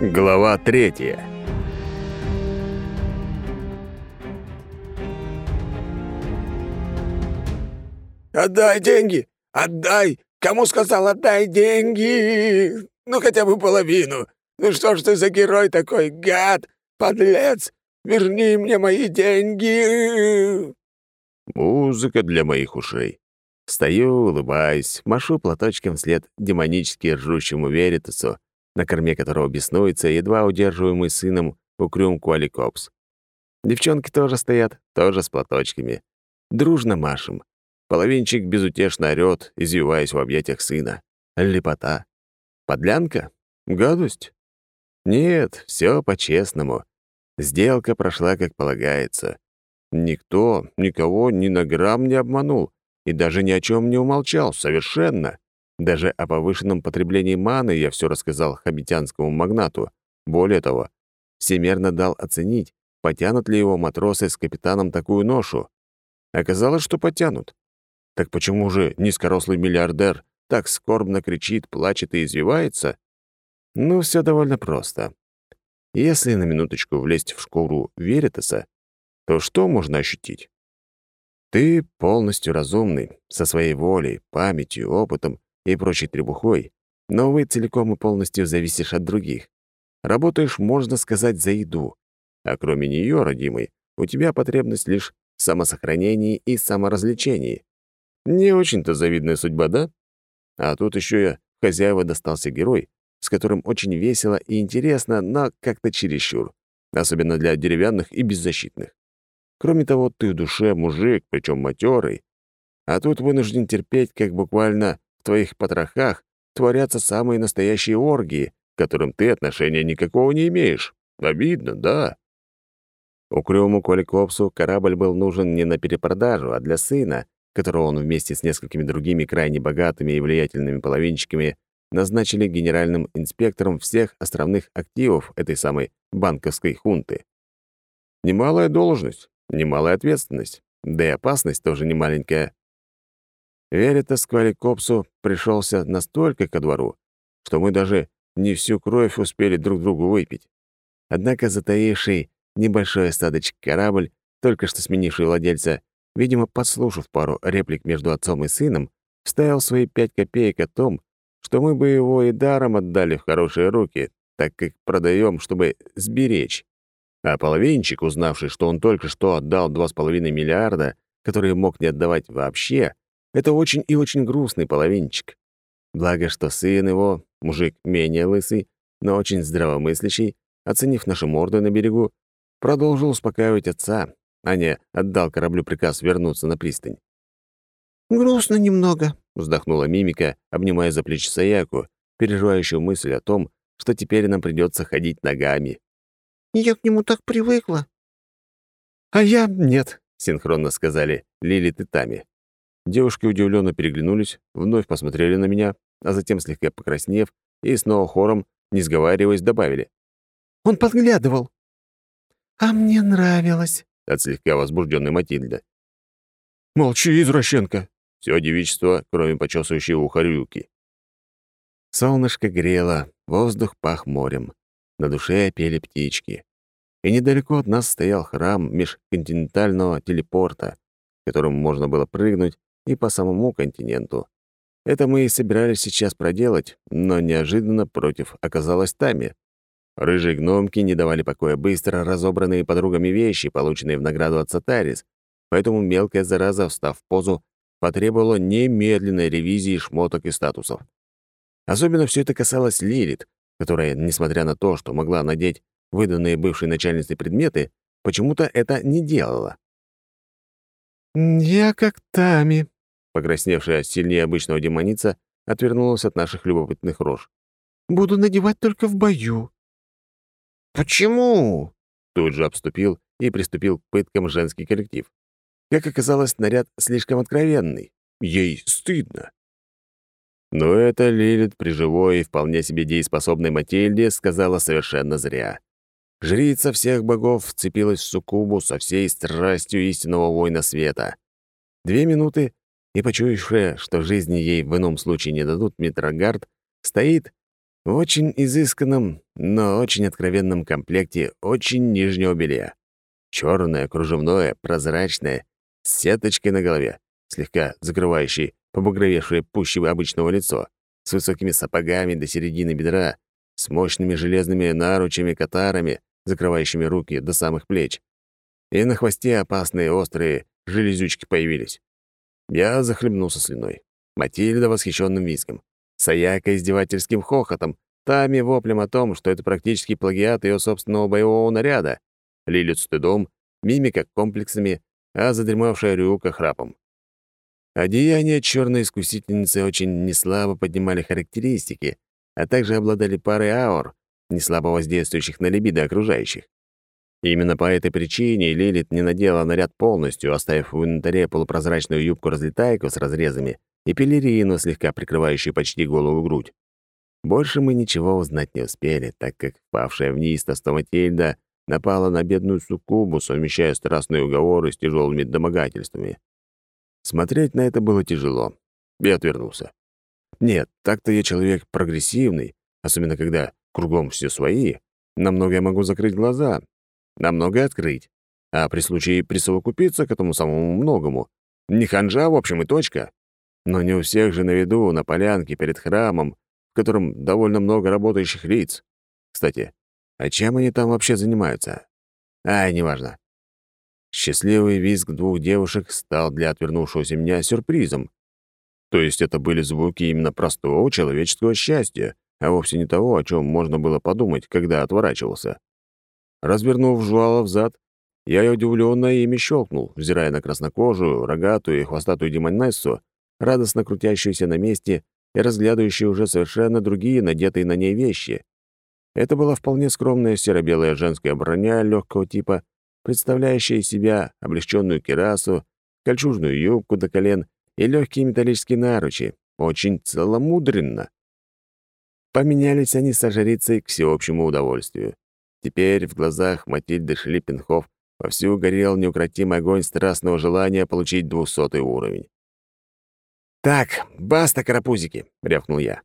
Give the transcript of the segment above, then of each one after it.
Глава третья. «Отдай деньги! Отдай! Кому сказал, отдай деньги? Ну, хотя бы половину! Ну что ж ты за герой такой, гад, подлец! Верни мне мои деньги!» Музыка для моих ушей. Стою, улыбаюсь, машу платочком вслед демонически ржущему Веритасу, на корме которого беснуется едва удерживаемый сыном укрюм Куаликопс. Девчонки тоже стоят, тоже с платочками. Дружно машем. Половинчик безутешно орёт, извиваясь в объятиях сына. Лепота. Подлянка? Гадость? Нет, все по-честному. Сделка прошла как полагается. Никто никого ни на грамм не обманул и даже ни о чем не умолчал, совершенно. Даже о повышенном потреблении маны я все рассказал хабитянскому магнату. Более того, всемерно дал оценить, потянут ли его матросы с капитаном такую ношу. Оказалось, что потянут. Так почему же низкорослый миллиардер так скорбно кричит, плачет и извивается? Ну, все довольно просто. Если на минуточку влезть в шкуру Веритаса, то что можно ощутить? Ты полностью разумный, со своей волей, памятью, опытом и прочей требухой, но вы целиком и полностью зависишь от других. Работаешь, можно сказать, за еду. А кроме нее, родимый, у тебя потребность лишь в самосохранении и саморазвлечении. Не очень-то завидная судьба, да? А тут еще я хозяева достался герой, с которым очень весело и интересно, но как-то чересчур, особенно для деревянных и беззащитных. Кроме того, ты в душе мужик, причем матерый, а тут вынужден терпеть, как буквально в твоих потрохах творятся самые настоящие оргии, к которым ты отношения никакого не имеешь. Обидно, да. Укрему Коликопсу корабль был нужен не на перепродажу, а для сына, которого он вместе с несколькими другими крайне богатыми и влиятельными половинчиками назначили генеральным инспектором всех островных активов этой самой банковской хунты. Немалая должность, немалая ответственность, да и опасность тоже немаленькая. Веритас Кваликопсу пришелся настолько ко двору, что мы даже не всю кровь успели друг другу выпить. Однако затаивший небольшой остаточек корабль, только что сменивший владельца, видимо, подслушав пару реплик между отцом и сыном, вставил свои пять копеек о том, что мы бы его и даром отдали в хорошие руки, так как продаем, чтобы сберечь. А половинчик, узнавший, что он только что отдал 2,5 миллиарда, которые мог не отдавать вообще, это очень и очень грустный половинчик. Благо, что сын его, мужик менее лысый, но очень здравомыслящий, оценив наши морды на берегу, продолжил успокаивать отца, а не отдал кораблю приказ вернуться на пристань. «Грустно немного», — вздохнула мимика, обнимая за плечи Саяку, переживающую мысль о том, что теперь нам придется ходить ногами. «Я к нему так привыкла». «А я нет», — синхронно сказали Лилит и Тами. Девушки удивленно переглянулись, вновь посмотрели на меня, а затем, слегка покраснев, и снова хором, не сговариваясь, добавили. «Он подглядывал». «А мне нравилось», — от слегка возбужденной Матильда. «Молчи, извращенка!» Все девичество, кроме почесывающей ухо Рюки. Солнышко грело, воздух пах морем. На душе пели птички. И недалеко от нас стоял храм межконтинентального телепорта, которым можно было прыгнуть и по самому континенту. Это мы и собирались сейчас проделать, но неожиданно против оказалась Тами. Рыжие гномки не давали покоя быстро разобранные подругами вещи, полученные в награду от Сатарис, поэтому мелкая зараза, встав в позу, потребовала немедленной ревизии шмоток и статусов. Особенно все это касалось Лилит, которая, несмотря на то, что могла надеть выданные бывшей начальницей предметы, почему-то это не делала. «Я как Тами», Покрасневшая сильнее обычного демоница отвернулась от наших любопытных рож. «Буду надевать только в бою». «Почему?» Тут же обступил и приступил к пыткам женский коллектив. Как оказалось, наряд слишком откровенный. Ей стыдно. Но это Лилит при живой и вполне себе дееспособной Матильде сказала совершенно зря. Жрица всех богов вцепилась в суккубу со всей страстью истинного воина света. Две минуты, и, почуявшая, что жизни ей в ином случае не дадут, Митрогард стоит, в очень изысканном, но очень откровенном комплекте очень нижнего белья. Черное, кружевное, прозрачное, с сеточкой на голове, слегка закрывающей побагровевшее пуще обычного лицо, с высокими сапогами до середины бедра, с мощными железными наручами, катарами, закрывающими руки до самых плеч. И на хвосте опасные острые железючки появились. Я захлебнулся слюной. Матильда восхищенным визгом. Саяка издевательским хохотом, Тами воплем о том, что это практически плагиат ее собственного боевого наряда, Лилит стыдом, мимика комплексами, а задремавшая Рюка храпом. Одеяния черной искусительницы очень неслабо поднимали характеристики, а также обладали парой аур, неслабо воздействующих на либидо окружающих. Именно по этой причине Лилит не надела наряд полностью, оставив в инвентаре полупрозрачную юбку-разлетайку с разрезами и пелерину, слегка прикрывающую почти голову грудь. Больше мы ничего узнать не успели, так как впавшая вниз Тостоматильда напала на бедную суккубу, совмещая страстные уговоры с тяжелыми домогательствами. Смотреть на это было тяжело. Я отвернулся. Нет, так-то я человек прогрессивный, особенно когда кругом все свои. На многое могу закрыть глаза, на многое открыть. А при случае присовокупиться к этому самому многому. Не ханжа, в общем, и точка. Но не у всех же на виду, на полянке перед храмом, в котором довольно много работающих лиц. Кстати, а чем они там вообще занимаются? Ай, неважно. Счастливый визг двух девушек стал для отвернувшегося меня сюрпризом. То есть это были звуки именно простого человеческого счастья, а вовсе не того, о чем можно было подумать, когда отворачивался. Развернув жвало взад, я удивленно ими щелкнул, взирая на краснокожую, рогатую и хвостатую демонессу, радостно крутящуюся на месте и разглядывающую уже совершенно другие надетые на ней вещи. Это была вполне скромная серо-белая женская броня легкого типа, представляющая из себя облегченную кирасу, кольчужную юбку до колен и легкие металлические наручи. Очень целомудренно. Поменялись они с жрицей к всеобщему удовольствию. Теперь в глазах Матильды Шлиппенхоф вовсю горел неукротимый огонь страстного желания получить двухсотый уровень. «Так, баста, карапузики!» — рявкнул я.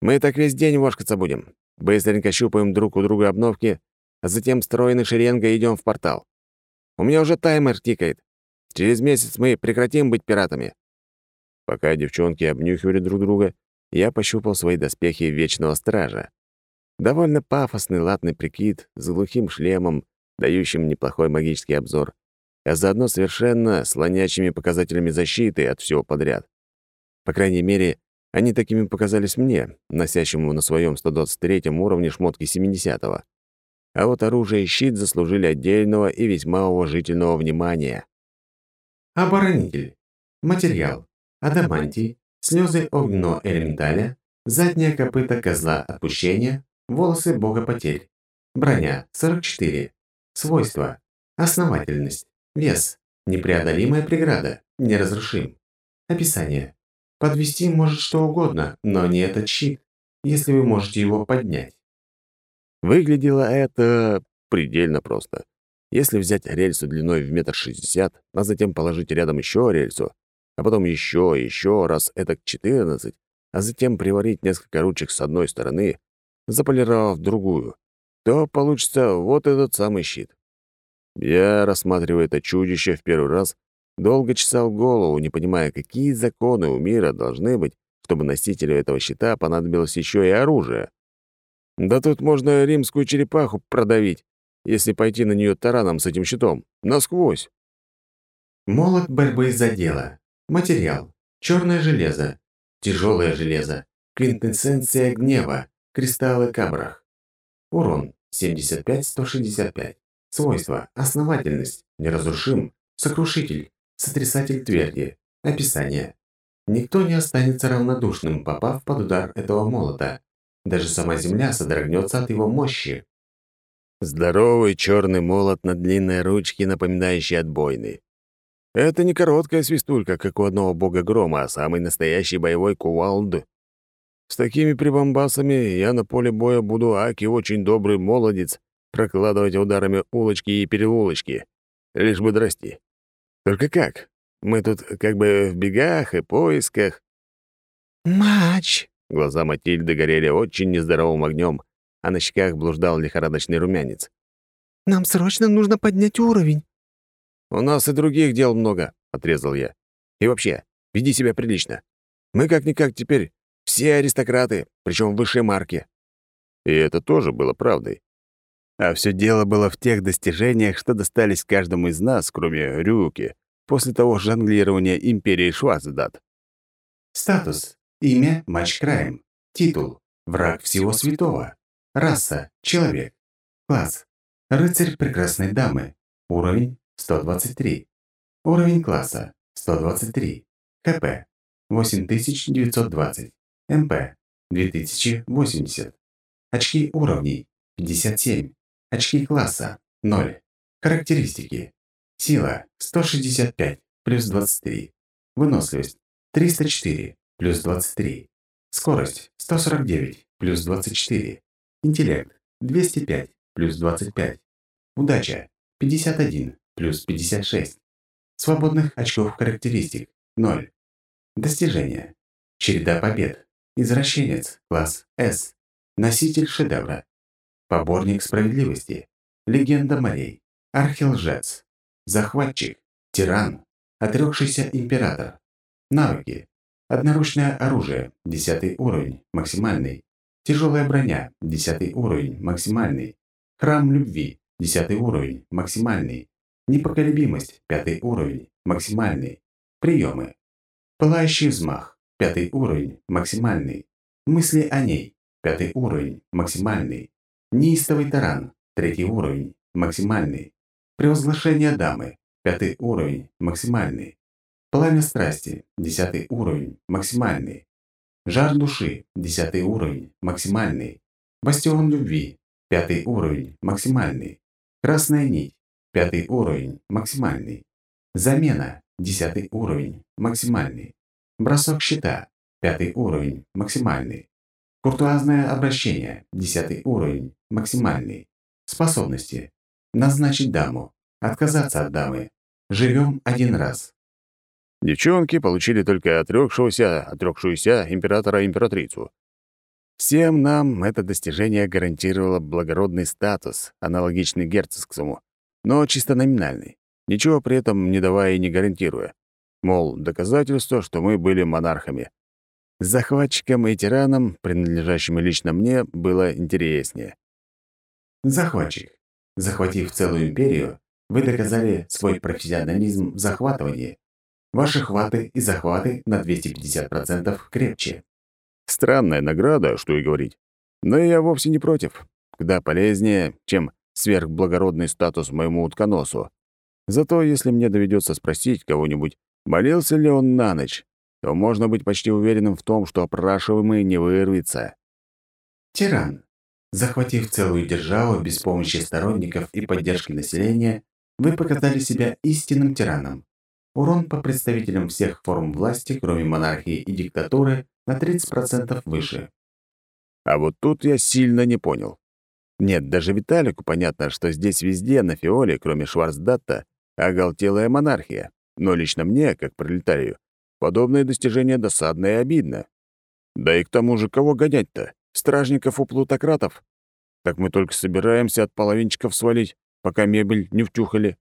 «Мы так весь день вошкаться будем. Быстренько щупаем друг у друга обновки, а затем стройной шеренгой идем в портал. У меня уже таймер тикает. Через месяц мы прекратим быть пиратами». Пока девчонки обнюхивали друг друга, я пощупал свои доспехи Вечного Стража. Довольно пафосный латный прикид с глухим шлемом, дающим неплохой магический обзор, а заодно совершенно слонячими показателями защиты от всего подряд. По крайней мере, они такими показались мне, носящему на своем 123 уровне шмотки 70-го. А вот оружие и щит заслужили отдельного и весьма уважительного внимания. Оборонитель. Материал. Адамантий. Слезы огненного элементаля. Задняя копыта козла отпущения. Волосы бога потерь. Броня. 44. Свойства. Основательность. Вес. Непреодолимая преграда. Неразрушим. Описание. Подвести может что угодно, но не этот щит, если вы можете его поднять. Выглядело это предельно просто. Если взять рельсу длиной в метр шестьдесят, а затем положить рядом еще рельсу, а потом еще еще раз это к 14, а затем приварить несколько ручек с одной стороны, заполировав другую, то получится вот этот самый щит. Я, рассматривая это чудище в первый раз, Долго чесал голову, не понимая, какие законы у мира должны быть, чтобы носителю этого щита понадобилось еще и оружие. Да тут можно римскую черепаху продавить, если пойти на нее тараном с этим щитом. Насквозь. Молот борьбы за дело. Материал. Черное железо. Тяжелое железо. Квинтэссенция гнева. Кристаллы кабрах. Урон 75-165. Свойства. Основательность. Неразрушим. Сокрушитель. Сотрясатель тверди. Описание. Никто не останется равнодушным, попав под удар этого молота. Даже сама земля содрогнется от его мощи. Здоровый черный молот на длинной ручке, напоминающий отбойный. Это не короткая свистулька, как у одного бога грома, а самый настоящий боевой кувалд. С такими прибамбасами я на поле боя буду аки очень добрый молодец прокладывать ударами улочки и переулочки, лишь бы драсти. Только как? Мы тут как бы в бегах и поисках». «Мач!» Глаза Матильды горели очень нездоровым огнем, а на щеках блуждал лихорадочный румянец. «Нам срочно нужно поднять уровень». «У нас и других дел много», — отрезал я. «И вообще, веди себя прилично. Мы как-никак теперь все аристократы, причем высшей марки». И это тоже было правдой. А все дело было в тех достижениях, что достались каждому из нас, кроме Рюки, после того жонглирования империи Шварцдат. Статус. Имя – Матч Крайм. Титул. Враг всего святого. Раса – человек. Класс. Рыцарь прекрасной дамы. Уровень – 123. Уровень класса – 123. КП – 8920. МП – 2080. Очки уровней – 57. Очки класса – 0. Характеристики. Сила – 165, плюс 23. Выносливость – 304, плюс 23. Скорость – 149, плюс 24. Интеллект – 205, плюс 25. Удача – 51, плюс 56. Свободных очков характеристик – 0. Достижения. Череда побед. Извращенец, класс S. Носитель шедевра. Поборник справедливости. Легенда морей. Архилжец. Захватчик. Тиран. Отрекшийся император. Навыки. Одноручное оружие. 10 уровень. Максимальный. Тяжелая броня. 10 уровень. Максимальный. Храм любви. 10 уровень. Максимальный. Непоколебимость. 5 уровень. Максимальный. Приемы. Пылающий взмах. 5 уровень. Максимальный. Мысли о ней. 5 уровень. Максимальный. Неистовый таран, третий уровень, максимальный. Превозглашение дамы, пятый уровень, максимальный. Пламя страсти, десятый уровень, максимальный. Жар души, десятый уровень, максимальный. Бастион любви, пятый уровень, максимальный. Красная нить, пятый уровень, максимальный. Замена, десятый уровень, максимальный. Бросок щита, пятый уровень, максимальный. Куртуазное обращение, десятый уровень, максимальный. Способности. Назначить даму. Отказаться от дамы. Живем один раз. Девчонки получили только отрекшегося, отрекшуюся императора-императрицу. Всем нам это достижение гарантировало благородный статус, аналогичный герцогскому, но чисто номинальный, ничего при этом не давая и не гарантируя. Мол, доказательство, что мы были монархами. С захватчиком и тираном, принадлежащим лично мне, было интереснее. Захватчик. Захватив целую империю, вы доказали свой профессионализм в захватывании. Ваши хваты и захваты на 250% крепче. Странная награда, что и говорить. Но я вовсе не против. Куда полезнее, чем сверхблагородный статус моему утконосу. Зато если мне доведется спросить кого-нибудь, молился ли он на ночь, то можно быть почти уверенным в том, что опрашиваемый не вырвется. Тиран. Захватив целую державу без помощи сторонников и поддержки населения, вы показали себя истинным тираном. Урон по представителям всех форм власти, кроме монархии и диктатуры, на 30% выше. А вот тут я сильно не понял. Нет, даже Виталику понятно, что здесь везде, на Фиоле, кроме Шварцдатта, оголтелая монархия. Но лично мне, как пролетарию, Подобное достижение досадно и обидно. Да и к тому же, кого гонять-то? Стражников у плутократов? Так мы только собираемся от половинчиков свалить, пока мебель не втюхали.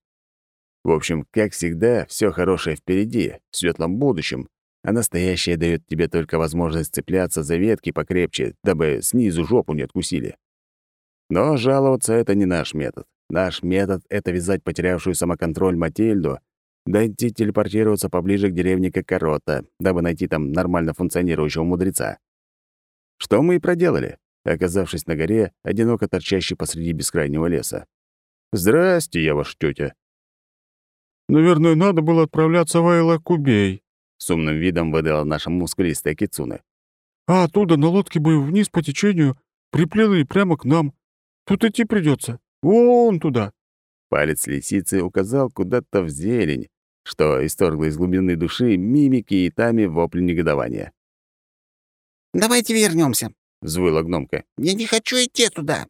В общем, как всегда, все хорошее впереди, в светлом будущем, а настоящее дает тебе только возможность цепляться за ветки покрепче, дабы снизу жопу не откусили. Но жаловаться — это не наш метод. Наш метод — это вязать потерявшую самоконтроль Матильду дойти телепортироваться поближе к деревне Кокорота, дабы найти там нормально функционирующего мудреца. Что мы и проделали, оказавшись на горе, одиноко торчащей посреди бескрайнего леса. «Здрасте, я ваш тетя. «Наверное, надо было отправляться в Айла Кубей», — с умным видом выдала наша мускулистая кицуна. «А оттуда на лодке бы вниз по течению приплыли прямо к нам. Тут идти придется. Вон туда». Палец лисицы указал куда-то в зелень, что исторгло из глубины души мимики и тами вопли негодования. «Давайте вернемся, взвыла гномка. «Я не хочу идти туда».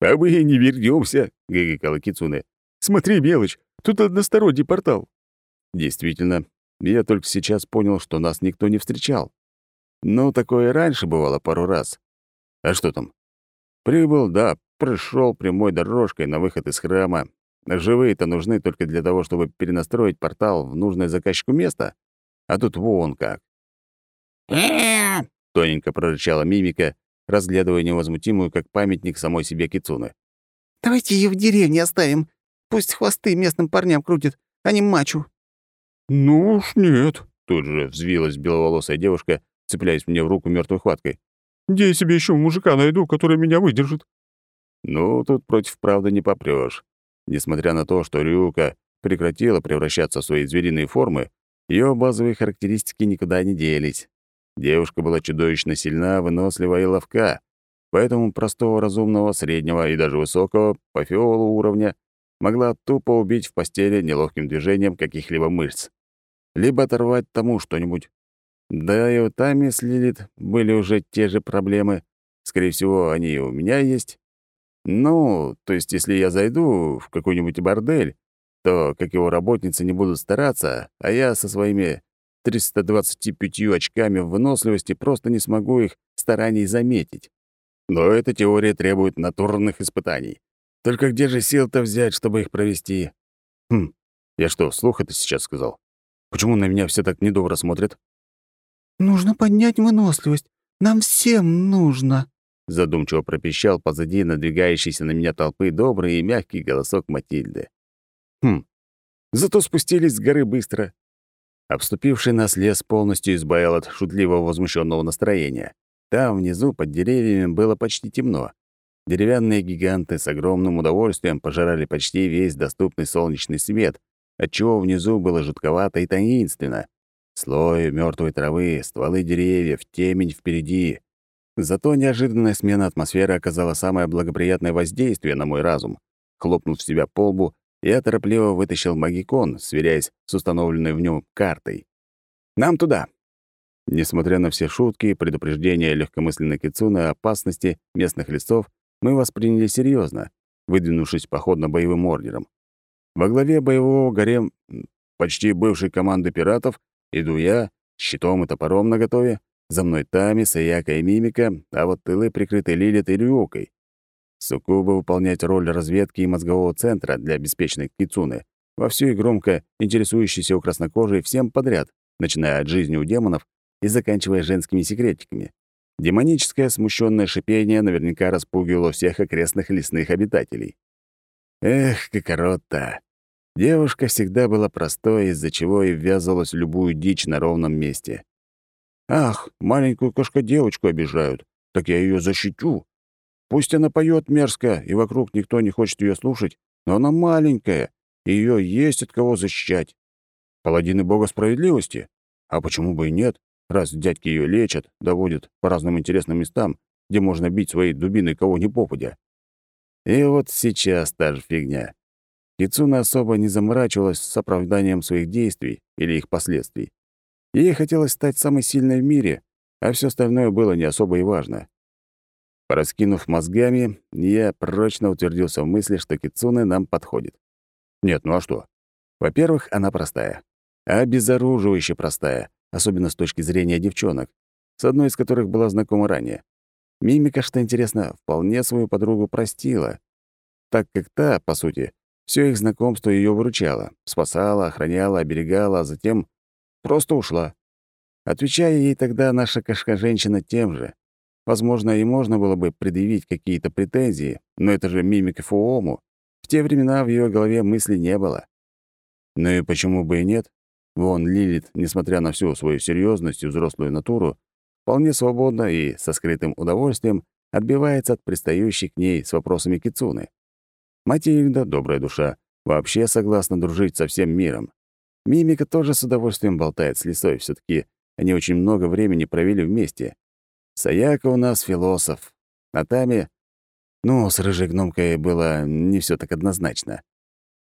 «А мы и не вернемся, гыгыкала Кицуне. «Смотри, мелочь, тут односторонний портал». Действительно, я только сейчас понял, что нас никто не встречал. Ну, такое раньше бывало пару раз. А что там? Прибыл, да, прошел прямой дорожкой на выход из храма. Живые-то нужны только для того, чтобы перенастроить портал в нужное заказчику место. А тут вон как. Тоненько прорычала мимика, разглядывая невозмутимую, как памятник самой себе Кицуны. «Давайте ее в деревне оставим. Пусть хвосты местным парням крутит, а не мачу». «Ну уж нет», — тут же взвилась беловолосая девушка, цепляясь мне в руку мертвой хваткой. «Где я себе еще мужика найду, который меня выдержит?» Ну, тут против правды не попрёшь. Несмотря на то, что Рюка прекратила превращаться в свои звериные формы, ее базовые характеристики никуда не делись. Девушка была чудовищно сильна, вынослива и ловка, поэтому простого разумного, среднего и даже высокого по фиолу уровня могла тупо убить в постели неловким движением каких-либо мышц. Либо оторвать тому что-нибудь. Да и у Тами с Лилит были уже те же проблемы. Скорее всего, они и у меня есть. Ну, то есть если я зайду в какой-нибудь бордель, то, как его работницы, не будут стараться, а я со своими 325 очками выносливости просто не смогу их стараний заметить. Но эта теория требует натурных испытаний. Только где же сил-то взять, чтобы их провести? Хм, я что, вслух это сейчас сказал? Почему на меня все так недобро смотрят? «Нужно поднять выносливость. Нам всем нужно», — задумчиво пропищал позади надвигающейся на меня толпы добрый и мягкий голосок Матильды. Хм, зато спустились с горы быстро. Обступивший нас лес полностью избавил от шутливого возмущенного настроения. Там, внизу, под деревьями, было почти темно. Деревянные гиганты с огромным удовольствием пожирали почти весь доступный солнечный свет, отчего внизу было жутковато и таинственно. Слой мертвой травы, стволы деревьев, темень впереди. Зато неожиданная смена атмосферы оказала самое благоприятное воздействие на мой разум. Хлопнув себя по лбу, я торопливо вытащил магикон, сверяясь с установленной в нем картой. «Нам туда!» Несмотря на все шутки и предупреждения легкомысленной Кицуны о опасности местных лесов, мы восприняли серьезно, выдвинувшись походно-боевым ордером. Во главе боевого гарем почти бывшей команды пиратов иду я, щитом и топором наготове, за мной Тами, Саяка и Мимика, а вот тылы прикрыты Лилит и Рюкой. Суккуба выполнять роль разведки и мозгового центра для беспечной кицуны, вовсю и громко интересующейся у краснокожей всем подряд, начиная от жизни у демонов и заканчивая женскими секретиками. Демоническое смущенное шипение наверняка распугивало всех окрестных лесных обитателей. Эх, Кокоротта! Девушка всегда была простой, из-за чего и ввязывалась в любую дичь на ровном месте. «Ах, маленькую кошка-девочку обижают, так я ее защитю», Пусть она поет мерзко, и вокруг никто не хочет ее слушать, но она маленькая, и ее есть от кого защищать. Паладины бога справедливости? А почему бы и нет, раз дядьки ее лечат, доводят по разным интересным местам, где можно бить своей дубиной кого ни попадя. И вот сейчас та же фигня. Кицуна особо не заморачивалась с оправданием своих действий или их последствий. Ей хотелось стать самой сильной в мире, а все остальное было не особо и важно. Пораскинув мозгами, я прочно утвердился в мысли, что Кицуне нам подходит. Нет, ну а что? Во-первых, она простая. Обезоруживающе простая, особенно с точки зрения девчонок, с одной из которых была знакома ранее. Мимика, что интересно, вполне свою подругу простила, так как та, по сути, все их знакомство ее выручало, спасала, охраняла, оберегала, а затем просто ушла. Отвечая ей тогда наша кошка-женщина тем же. Возможно, и можно было бы предъявить какие-то претензии, но это же мимика Фуому. В те времена в ее голове мысли не было. Ну и почему бы и нет? Вон Лилит, несмотря на всю свою серьезность и взрослую натуру, вполне свободно и со скрытым удовольствием отбивается от пристающей к ней с вопросами Кицуны. Матильда, добрая душа, вообще согласна дружить со всем миром. Мимика тоже с удовольствием болтает с лисой, все таки они очень много времени провели вместе. Саяка у нас философ. А Тами... Ну, с рыжей гномкой было не все так однозначно.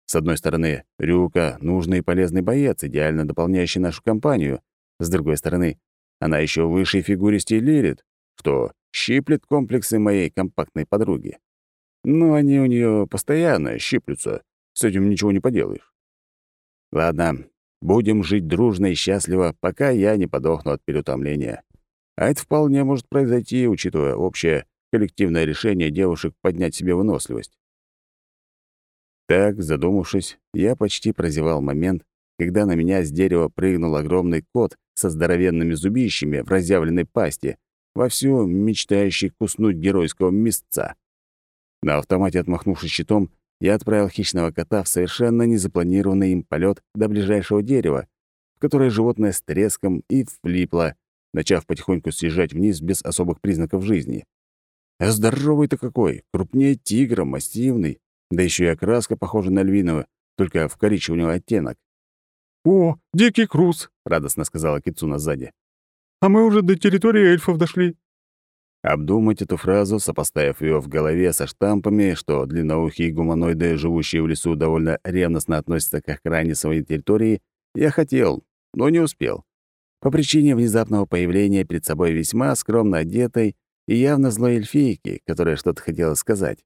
С одной стороны, Рюка — нужный и полезный боец, идеально дополняющий нашу компанию. С другой стороны, она еще выше фигуристей лирит, что щиплет комплексы моей компактной подруги. Но они у нее постоянно щиплются, с этим ничего не поделаешь. Ладно, будем жить дружно и счастливо, пока я не подохну от переутомления. А это вполне может произойти, учитывая общее коллективное решение девушек поднять себе выносливость. Так, задумавшись, я почти прозевал момент, когда на меня с дерева прыгнул огромный кот со здоровенными зубищами в разъявленной пасти, вовсю мечтающий куснуть геройского мясца. На автомате отмахнувшись щитом, я отправил хищного кота в совершенно незапланированный им полет до ближайшего дерева, в которое животное с треском и влипло, начав потихоньку съезжать вниз без особых признаков жизни. А здоровый-то какой, крупнее тигра, массивный, да еще и окраска похожа на львиного, только в коричневый оттенок. «О, дикий круз!» — радостно сказала Кицуна сзади. «А мы уже до территории эльфов дошли». Обдумать эту фразу, сопоставив ее в голове со штампами, что длинноухие гуманоиды, живущие в лесу, довольно ревностно относятся к охране своей территории, я хотел, но не успел. По причине внезапного появления перед собой весьма скромно одетой и явно злой эльфийки, которая что-то хотела сказать.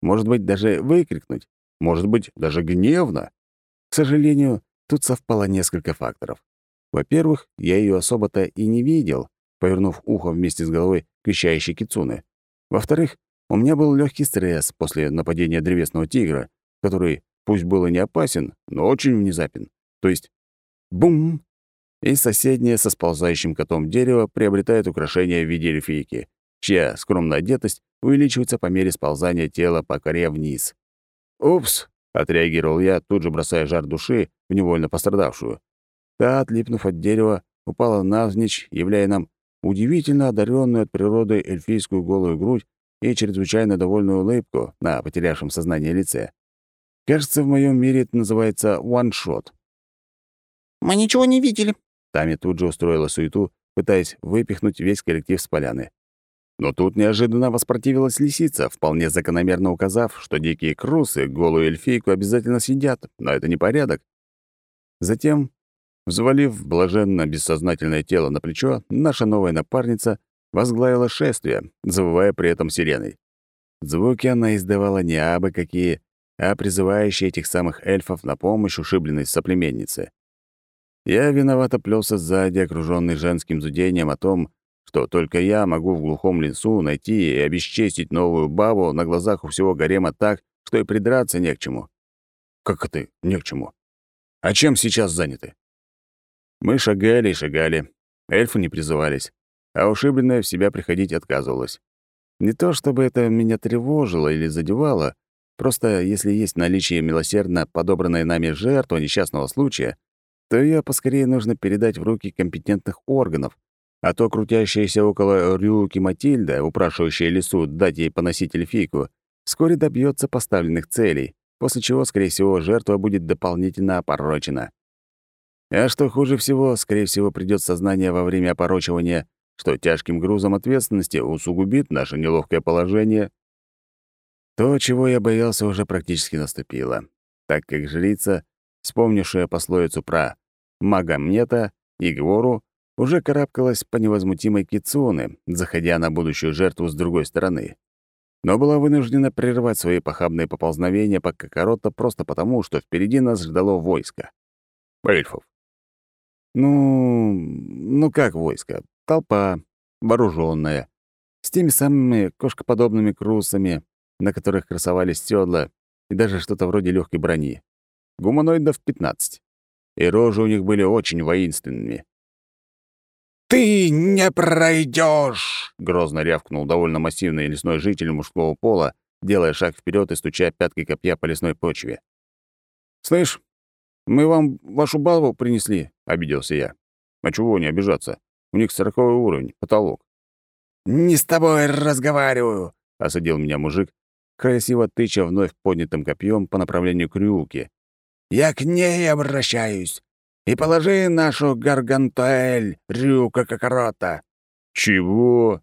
Может быть, даже выкрикнуть. Может быть, даже гневно. К сожалению, тут совпало несколько факторов. Во-первых, я ее особо-то и не видел, повернув ухо вместе с головой к вещающей кицуны. Во-вторых, у меня был легкий стресс после нападения древесного тигра, который, пусть был и не опасен, но очень внезапен. То есть бум! И соседнее со сползающим котом дерево приобретает украшение в виде эльфийки, чья скромная одетость увеличивается по мере сползания тела по коре вниз. «Упс!» — отреагировал я, тут же бросая жар души в невольно пострадавшую. Та, отлипнув от дерева, упала навзничь, являя нам удивительно одаренную от природы эльфийскую голую грудь и чрезвычайно довольную улыбку на потерявшем сознание лице. Кажется, в моем мире это называется «ваншот». «Мы ничего не видели». Тами тут же устроила суету, пытаясь выпихнуть весь коллектив с поляны. Но тут неожиданно воспротивилась лисица, вполне закономерно указав, что дикие крусы голую эльфийку обязательно съедят, но это не порядок. Затем Взвалив блаженно бессознательное тело на плечо, наша новая напарница возглавила шествие, завывая при этом сиреной. Звуки она издавала не абы какие, а призывающие этих самых эльфов на помощь ушибленной соплеменнице. Я виновато плелся сзади, окружённый женским зудением о том, что только я могу в глухом лесу найти и обесчестить новую бабу на глазах у всего гарема так, что и придраться не к чему. Как это не к чему? А чем сейчас заняты? Мы шагали и шагали. Эльфы не призывались, а ушибленная в себя приходить отказывалась. Не то чтобы это меня тревожило или задевало, просто если есть наличие милосердно подобранной нами жертва несчастного случая, то ее поскорее нужно передать в руки компетентных органов, а то крутящаяся около Рюки Матильда, упрашивающая лесу дать ей поносить эльфийку, вскоре добьется поставленных целей, после чего, скорее всего, жертва будет дополнительно опорочена. А что хуже всего, скорее всего, придёт сознание во время опорочивания, что тяжким грузом ответственности усугубит наше неловкое положение. То, чего я боялся, уже практически наступило, так как жрица, вспомнившая пословицу про Магомета и Гвору, уже карабкалась по невозмутимой кицуне, заходя на будущую жертву с другой стороны. Но была вынуждена прервать свои похабные поползновения по Кокорота просто потому, что впереди нас ждало войско. Эльфов. Ну, ну как войско? Толпа, вооруженная, с теми самыми кошкоподобными крусами, на которых красовались седла и даже что-то вроде легкой брони. Гуманоидов 15. И рожи у них были очень воинственными. «Ты не пройдешь! грозно рявкнул довольно массивный лесной житель мужского пола, делая шаг вперед и стуча пяткой копья по лесной почве. «Слышь, мы вам вашу балву принесли», — обиделся я. «А чего не обижаться? У них сороковой уровень, потолок». «Не с тобой разговариваю», — осадил меня мужик, красиво тыча вновь поднятым копьем по направлению к Рюке. «Я к ней обращаюсь. И положи нашу гаргантуэль, Рюка Кокорота». «Чего?»